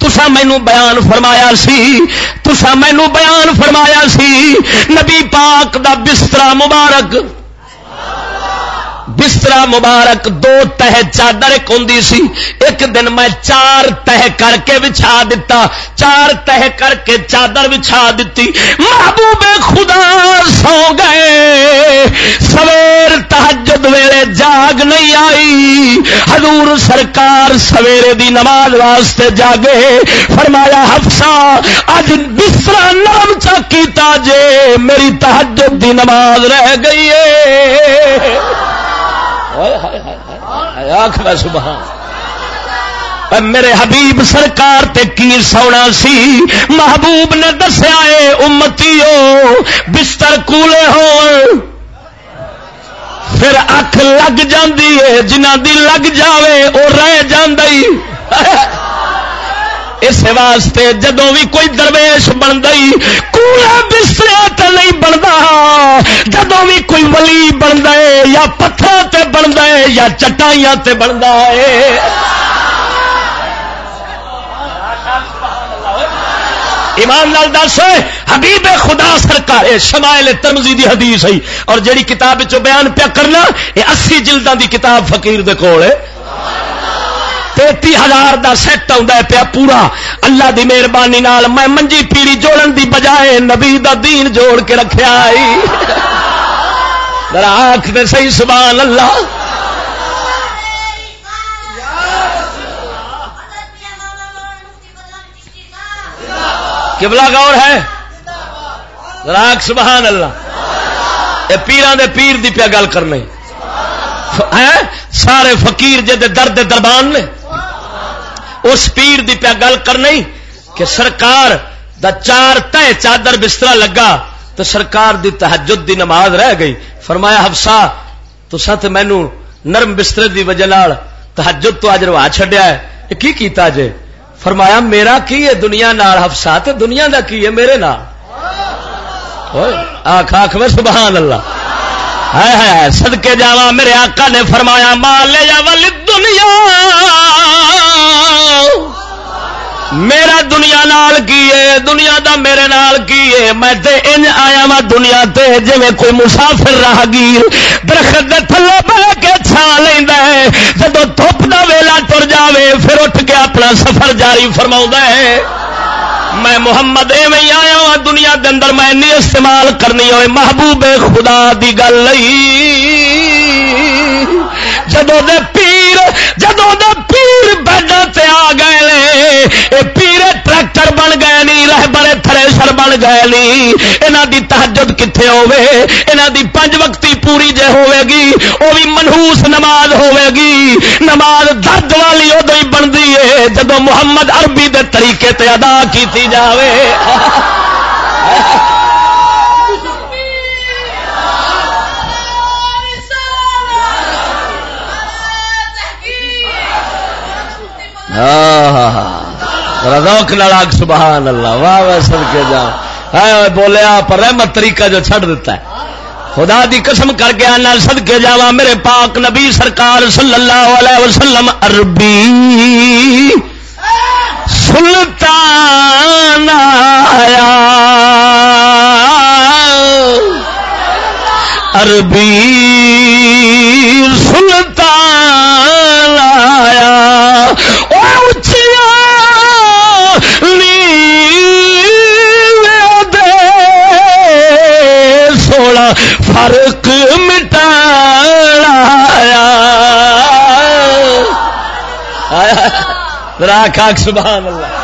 تسا مینو بیان فرمایا سی تسا مینو بیان فرمایا سی، نبی پاک دا بستر مبارک بستر مبارک دو تہ چادر ایک ہوں سی، ایک دن میں چار تہ کر کے بچھا دیتا چار تہ کر کے چادر بچھا دیتی محبوب خدا سو گئے۔ سویر تحجد ویلے جاگ نہیں آئی۔ حضور سرکار سویرے دی نماز واسطے جاگے۔ فرمایا ہفسا اج بستر نرم چا جے، میری تحجد دی نماز رہ گئی ہے۔ میرے حبیب سرکار تے کی سونا سی؟ محبوب نے دسیا ہے امتی ہو بستر کولے ہو پھر اکھ لگ جاندی ہے جنہ دی لگ جاوے وہ رہ جاندی۔ <laughs> اس واسطے جدو بھی کوئی درویش بن گئی، کوڑا بسریا نہیں بنتا جدو بھی کوئی ولی بن گئے یا پتھر تے بن گئے یا چٹائیاں تے بنتا ہے ایمان لال دس، حبیب خدا سرکار شمائل ترمزی دی حدیث ہے۔ اور جیڑی کتاب چو بیان پیا کرنا یہ اسی جلدوں دی کتاب فقیر دے کول ہے۔ تیتی ہزار کا سیٹ آ پیا پورا۔ اللہ دی مہربانی میں منجی پیڑی جوڑن دی بجائے نبی دا دین جوڑ کے رکھا آخ دے صحیح سبحان اللہ۔ کبلا گور ہے۔ راک سبحان اللہ۔ یہ پیران دے پیر دی پیا گل کرنے سارے فقیر جے درد دربان نے۔ اس پیر دی پیا گل کرنی کہ سرکار دا چار تہ چادر بستر لگا تو سرکار دی تحجد دی نماز رہ گئی۔ فرمایا ہفسا تو سات مینو نرم بستر دی وجہ تحجد تو اج روا چڈیا ہے۔ کی کیتا جے؟ فرمایا، میرا کی ہے دنیا نال؟ ہفسا تے دنیا دا کی ہے میرے نال؟ آخ آخ میں سبحان اللہ۔ ہے ہے سدکے جاوا میرے آقا نے فرمایا، مال دنیا میرا دنیا نال کی ہے؟ دنیا دا میرے نال کی ہے؟ میں تے ان آیا وا دنیا تے جی کوئی مسافر راہ گیر درخت دے تھلے بہ کے چھا لینا ہے۔ جب دھوپ دا ویلا تر جاوے، پھر اٹھ کے اپنا سفر جاری فرما ہے۔ میں محمد ایویں آیا وا دنیا دے اندر، میں نہیں استعمال کرنی ہوئے۔ محبوب خدا دی گل جدو دے پیر اے ٹریکٹر بن گئے نہیں رہ بڑے تھریشر بن گئے نہیں یہاں دی تحجد کتنے ہوے یہاں دی پنج وقتی پوری جے ہوے گی وہ بھی منہوس نماز ہوے گی۔ نماز درد والی ادو ہی بنتی ہے جدو محمد عربی دے طریقے تے ادا کی جاوے۔ ہاں، ہاں، ہاں۔ روک ناگ سبحان اللہ، واہ واہ سد کے جا بولیا پر رحمت طریقہ جو چھڑ دیتا ہے۔ خدا دی قسم کر کے آنا سد کے جا میرے پاک نبی سرکار صلی اللہ علیہ وسلم عربی سلطان آیا۔ عربی سلطان آیا۔ فرق مٹا راک سبحان اللہ۔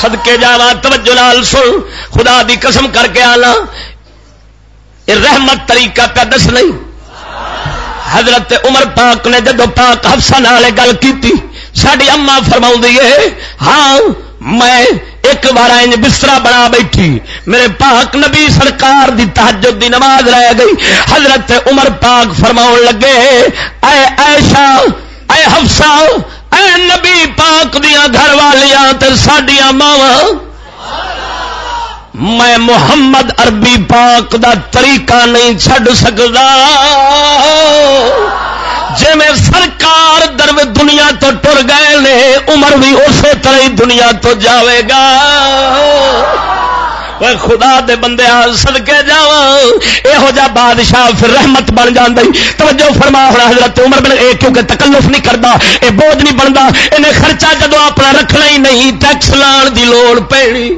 سدکے جاوا توجہ لال سن۔ خدا دی قسم کر کے آنا۔ رحمت طریقہ پہ دس نہیں۔ حضرت عمر پاک نے جدو پاک ہفسا نال گل کی ساری اما فرما ہے ہاں میں ایک بار انج بستر بنا بیٹھی۔ میرے پاک نبی سرکار دی تحجد دی نماز رہ گئی۔ حضرت عمر پاک فرماؤ لگے، اے ایشا اے ہفسا اے نبی پاک دیا گھر والیاں سڈیا ماوا میں محمد عربی پاک دا طریقہ نہیں چڈ سکتا جی میں سرکار درو دنیا تو ٹر گئے نے، عمر بھی اسی طرح دنیا تو جاوے گا۔ خدا دے بندے سدکے جا یہو جا بادشاہ پھر رحمت بن جانا توجہ فرما ہونا حضرت عمر بن، اے کیونکہ تکلف نہیں کرتا اے بوجھ نہیں بنتا انہیں خرچہ جدو اپنا رکھنا ہی نہیں، ٹیکس لان دی لوڑ پی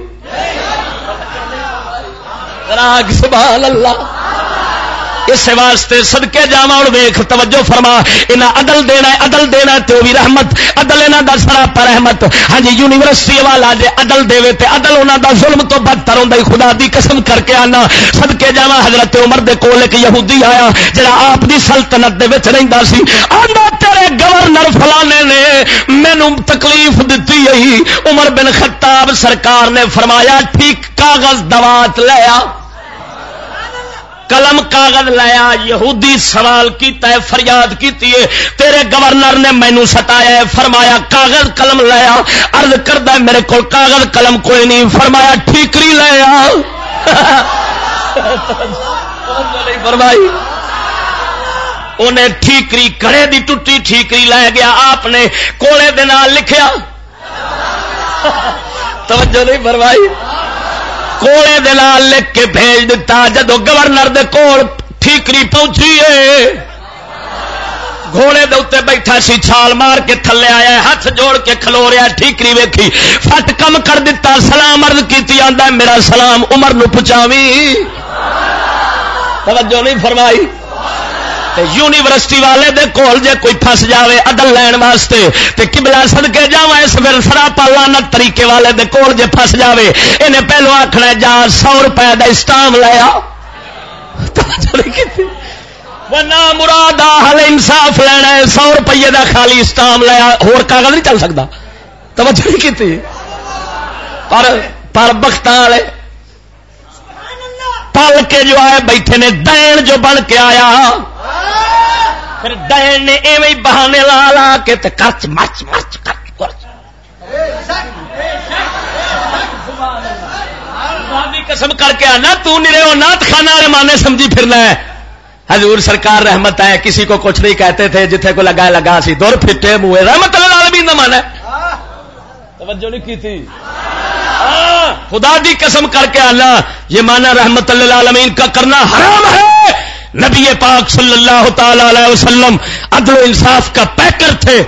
راگ، سبحان اللہ۔ اس واسطے سدکے جا ویخ توجہ فرما یہاں عدل دینا عدل دینا تو بھی رحمت۔ عدل یہاں کا سراپا رحمت۔ ہاں جی یونیورسٹی والا جی عدل دے تو عدل انہوں دا ظلم تو بدتر ہوں خدا دی قسم کر کے آنا۔ سدکے جا حضرت عمر دے کول ایک یہودی آیا، جڑا آپ دی سلطنت دے وچ رہندا سی۔ آندا، تیرے گورنر فلانے نے مینو تکلیف دیتی ہے عمر بن خطاب سرکار نے فرمایا، ٹھیک، کاغذ دوات لیا قلم کاغذ لایا، یہودی سوال کیتا ہے، فریاد کیتی ہے، تیرے گورنر نے مینو ستایا ہے، فرمایا کاغذ قلم لایا ارد کردہ میرے کو کاغذ قلم کوئی نہیں، فرمایا ٹھیکری لایا۔ فرمائی، انہیں ٹھیکری کڑے دی ٹوٹی ٹھیکری لے گیا، آپ نے کوڑے دن لکھیا۔ توجہ نہیں فرمائی۔ کوڑے دلال لکھ کے بھیج دیتا جدو گورنر دے کول ٹھیکری پہنچی ہے گھوڑے دے اتنے بیٹھا سی، چھال مار کے تھلے آیا ہاتھ جوڑ کے کھلو رہا ٹھیکری ویکھی۔ فٹ کم کر دیتا سلام عرض کی آدھا میرا سلام عمر نو پچاوی توجہ نہیں فرمائی۔ یونیورسٹی والے دے کول جے کوئی پھس جاوے عدل لین واسطے تے قبلہ صدقے جاواں اس پھر سراپا لعنت طریقے والے دے کول جے پھس جاوے انہیں پہلو آکھنا جا 100 روپے دا اسٹام لیا نہ مراد حل انصاف لینا ہے، سو روپیے دا خالی اسٹام لیا ہور کاغذ نہیں چل سکتا توجہ نہیں کی پر پر بخت والے۔ پل کے جو آئے بیٹھے نے، دین جو بن کے آیا۔ پھر ڈین نے ایویں بہانے لا لا کے کرچ، مرچ مرچ، کرچ قسم کر کے آنا، تو نہیں رہے نات خانہ والے مانے سمجھی پھرنا ہے۔ حضور سرکار رحمت ہے، کسی کو کچھ نہیں کہتے تھے جتنے کو لگا لگا سی دور پھٹے منہ رحمت اللہ العالمین کا مانا توجہ نہیں کی تھی؟ ہاں، خدا دی قسم کر کے آنا، یہ مانا رحمت اللہ العالمین کا کرنا حرام ہے۔ نبی پاک صلی اللہ تعالی علیہ وسلم عدل و انصاف کا پیکر تھے۔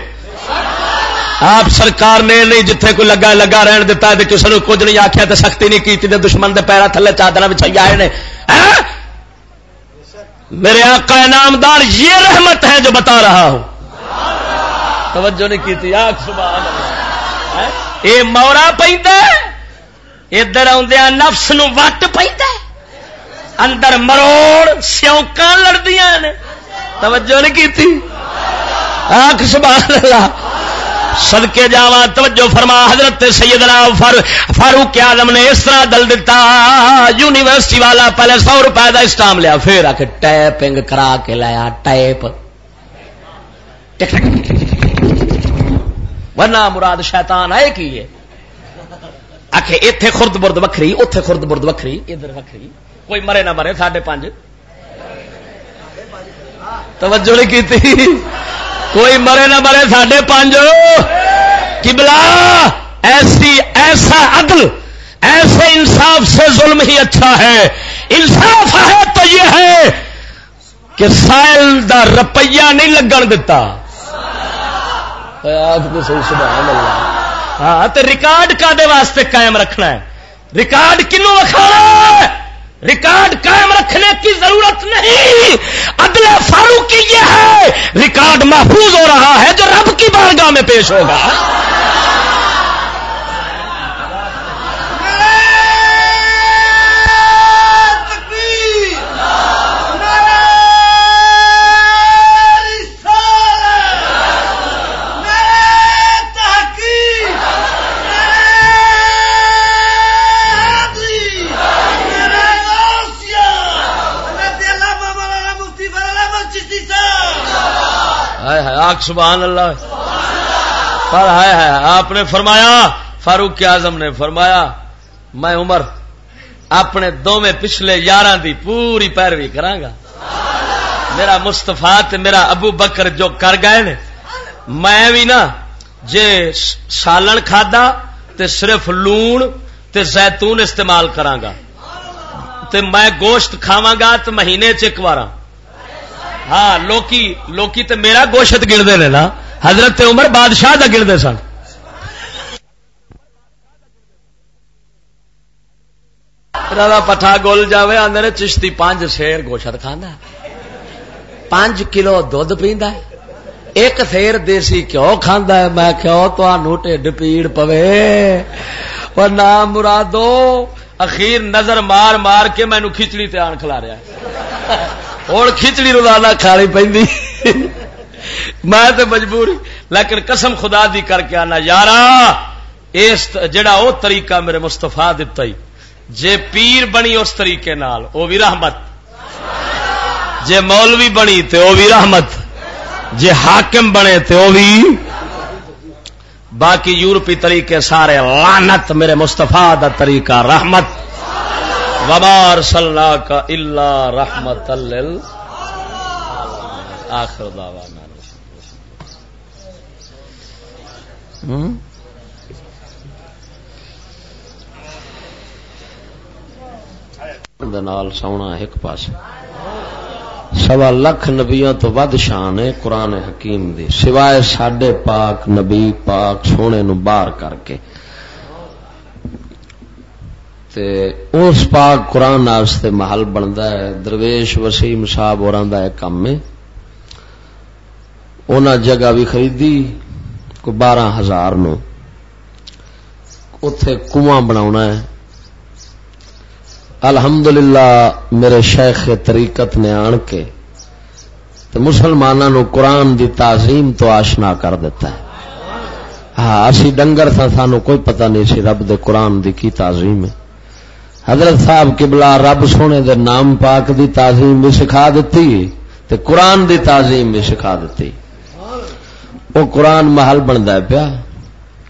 آپ سرکار نے نہیں جتھے کوئی لگا لگا رہن دیتا ہے، کسی نے کچھ نہیں آخیا تو سختی نہیں کی دشمن دے پیرا تھلے چادر بچھائی آئے نے۔ ہاں؟ میرے آقا نامدار یہ رحمت ہے جو بتا رہا ہوں۔ توجہ نہیں کی تھی آخ یہ مورا پہ ادھر آدھا نفس نو وٹ پہ اندر مروڑ سیوکاں لڑدیاں نے۔ توجہ نہیں کی آخ سبحان اللہ۔ سدکے جا توجہ فرما، حضرت سیدنا فر، فاروق آدم نے اس طرح دل دیتا یونیورسٹی والا پہلے سو روپئے کا اسٹام لیا، پھر آ کے ٹیپنگ کرا کے لایا ٹائپ ورنہ مراد شیطان آئے کی ہے آخ اتے خرد برد وکری اتے خرد برد وکری ادھر وکری کوئی مرے نہ مرے، ساڈے پانچ توجہ نہیں کی کوئی مرے نہ مرے، ساڈے پانچ کبلا ایسی ایسا عدل، ایسے انصاف سے ظلم ہی اچھا ہے۔ انصاف ہے تو یہ ہے کہ سائل دا روپیہ نہیں لگن دیتا آپ کو صحیح سبحان اللہ۔ ہاں تو ریکارڈ کا دے واسطے قائم رکھنا ہے؟ ریکارڈ کنو ہے ریکارڈ قائم رکھنے کی ضرورت نہیں عدل فاروقی یہ ہے ریکارڈ محفوظ ہو رہا ہے جو رب کی بارگاہ میں پیش ہوگا۔ سبحان اللہ۔ پر ہے ہے آپ نے فرمایا، فاروق اعظم نے فرمایا، میں عمر اپنے دونوں پچھلے یار دی پوری پیروی کرانگا میرا مستفا میرا ابو بکر جو کر گئے نے، میں بھی نا، جے سالن کھادا تے صرف لون تے زیتون استعمال کرانگا میں گوشت کھاوا گا تو مہینے چ ایک بار ہاں لوکی لوکی تے میرا گوشت گنتے ہیں نا، حضرت عمر بادشاہ کا گنتے سن۔ پٹھا گول جائے آدھے چشتی پانچ شیر گوشت کھانا پانچ کلو دھد پیندا ہے۔ ایک سیر دیسی کیوں کھانا ہے؟ میں کیوں تو ٹھڈ پیڑ پوے۔ اور نام مرادو، اخیر نظر مار مار کے مینو کھچڑی تیان کھلا رہا ہے۔ اور کھچڑی روزانہ کھانی پہ میں تو مجبور لیکن قسم خدا دی کر کے آنا یار اس جڑا او طریقہ میرے مستفا دتا ہی۔ جے پیر بنی اس طریقے نال، او بھی رحمت۔ جے مولوی بنی تے او بھی رحمت۔ جے حاکم بنے تے او بھی باقی یورپی طریقے سارے لانت میرے مستفا دا طریقہ، رحمت۔ وبار صلاح کا اللہ رحمت آخر دال سونا ایک پاس۔ سوا لکھ نبیاں تو ود شان ہے قرآن حکیم دی سوائے ساڈے پاک نبی پاک سونے نو باہر کر کے۔ تے اس پاک قرآن واسطے محل بنتا ہے۔ درویش وسیم صاحب اور کام ہے۔ انہیں جگہ بھی خریدی کو بارہ ہزار نو۔ اتے کنواں بنا ہے۔ الحمدللہ میرے شیخ طریقت نے آن کے تو مسلمانوں قرآن دی تعظیم تو آشنا کر دیتا ہے۔ ہاں اسی ڈنگر تھا، سانو کوئی پتہ نہیں سی رب دے قرآن دی کی تعظیم ہے۔ حضرت صاحب قبلہ رب سونے دے نام پاک دی تعظیم بھی سکھا دیتی تے قرآن دی تعظیم بھی سکھا دیتی۔ وہ قرآن محل بنتا پیا۔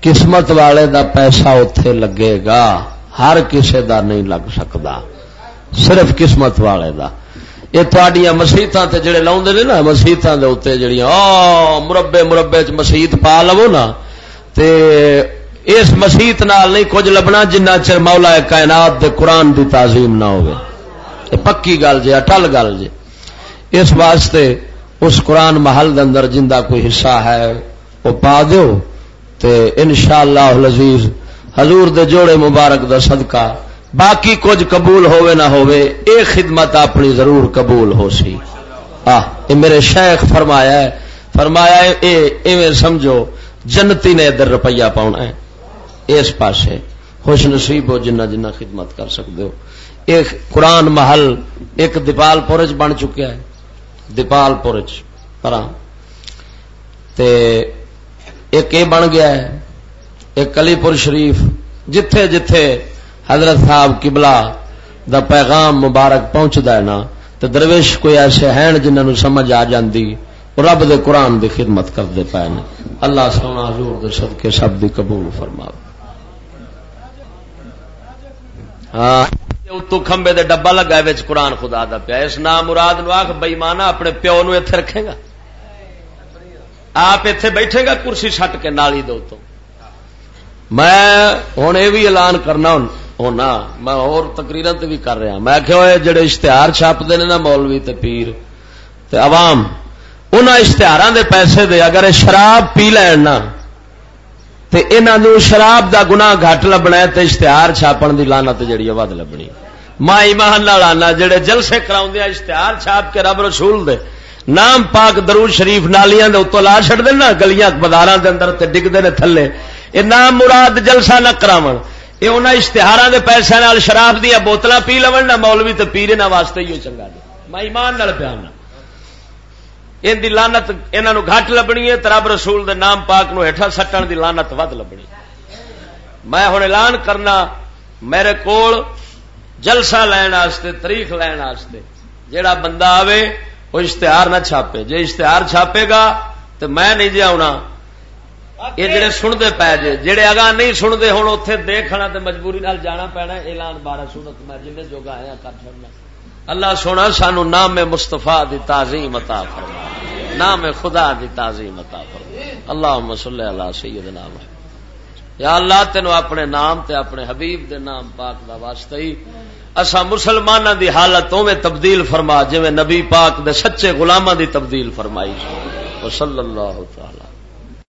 قسمت والے دا پیسہ اتے لگے گا۔ ہر کسی دا نہیں لگ سکتا صرف قسمت والے دا۔ یہ تھوڑیاں مسیطا جڑے لاؤں نے نا مسیطا کے اتنے جہاں مربے مربے چ مسیت پا لو نا۔ تے اس مسیت نال نہیں، کچھ لبنا جنہ چر مولا کائنات دے قرآن دی تعظیم نہ ہو پکی گل جی اٹل گل جی اس واسطے اس قرآن محل دے اندر جندہ کوئی حصہ ہے، وہ پا دیو تے انشاءاللہ العزیز حضور دے جوڑے مبارک دا صدقہ۔ باقی کچھ قبول ہوئے نہ ہوئے، اے خدمت اپنی ضرور قبول ہو سی۔ آہ اے میرے شیخ فرمایا ہے فرمایا ہے، اے، ایویں سمجھو، جنتی نے ادھر روپیہ پاؤنا ہے۔ اس پاسے خوش نصیب ہو جنہ جنہ خدمت کر سکتے ہو۔ ایک قرآن محل، ایک دیپال پورج بن چکا ہے۔ دیپال پورج پر ایک یہ بن گیا ہے، ایک کلی پور شریف، جتھے جتھے حضرت صاحب کبلا دا پیغام مبارک پہنچتا ہے نا تو درویش کوئی ایسے ہیں جنہوں سمجھ آ جاندی، رب دے قرآن دی خدمت کرتے پے اللہ سونا حضور دے صدقے سب دی قبول فرما ہاں ہاں۔ اتو کھمبے دے ڈبا لگا قرآن خدا دا پیا۔ اس نام مراد نو آخ بئیمانا اپنے پیو نو اتے رکھے گا۔ آپ اتے بیٹھے گا، کرسی سٹ کے نالی دو تو میں ہوں یہ بھی اعلان کرنا ہونا، میں اور تقریر بھی کر رہا۔ میں کہ جڑے اشتہار چھاپتے ہیں نا مولوی تے پیر تے عوام ان اشتہار دے پیسے دے، اگر شراب پی لین نا تے شراب دا گنا گھٹ لبنا ہے تے اشتہار چھاپن دی لانت جڑی ود لبنی۔ ماں ایمان آنا، جڑے جلسے کراؤ اشتہار چھاپ کے رب رسول دے، نام پاک درود شریف نالیاں دے اتو لا چڑ دینا، گلیاں بازار دے اندر تے ڈگتے ہیں تھلے۔ یہ نام مراد جلسہ نہ کراو یہ انہوں اشتہار کے پیسے نال شراب دیا بوتل پی لو نہ مولوی تو پی نہ واسطے ہی چنگا دے۔ میں ایمان پیا ان کی لانت انہوں گھٹ لبنی ہے ترب رسول دے نام پاک نو ہیٹھا سٹن دی لانت ود لبنی۔ میں ہوں اعلان کرنا، میرے کول جلسہ لین تاریخ لین واسطے، جیڑا بندہ آوے وہ اشتہار نہ چھاپے۔ جی اشتہار چھاپے گا تو میں نہیں جی آنا یہ جڑے سنتے پی جے، جڑے اگاں نہیں سنتے ہوں اتنے دیکھنا تو مجبوری نال جانا پینا اعلان بارہ سنت میں جن جوگا آیا کر چڑنا اللہ سونا سانو نام مستفا دی تعظیم عطا فرما. نام خدا دی تعظیم عطا فرما. اللہ صلی اللہ سید نام یا اللہ تینو اپنے نام تے اپنے حبیب دے نام پاک دا واسطہ ہی اسا مسلمانوں دی حالت میں تبدیل فرما جی نبی پاک دے سچے غلاماں دی تبدیل فرمائی۔ صلی اللہ تعالی.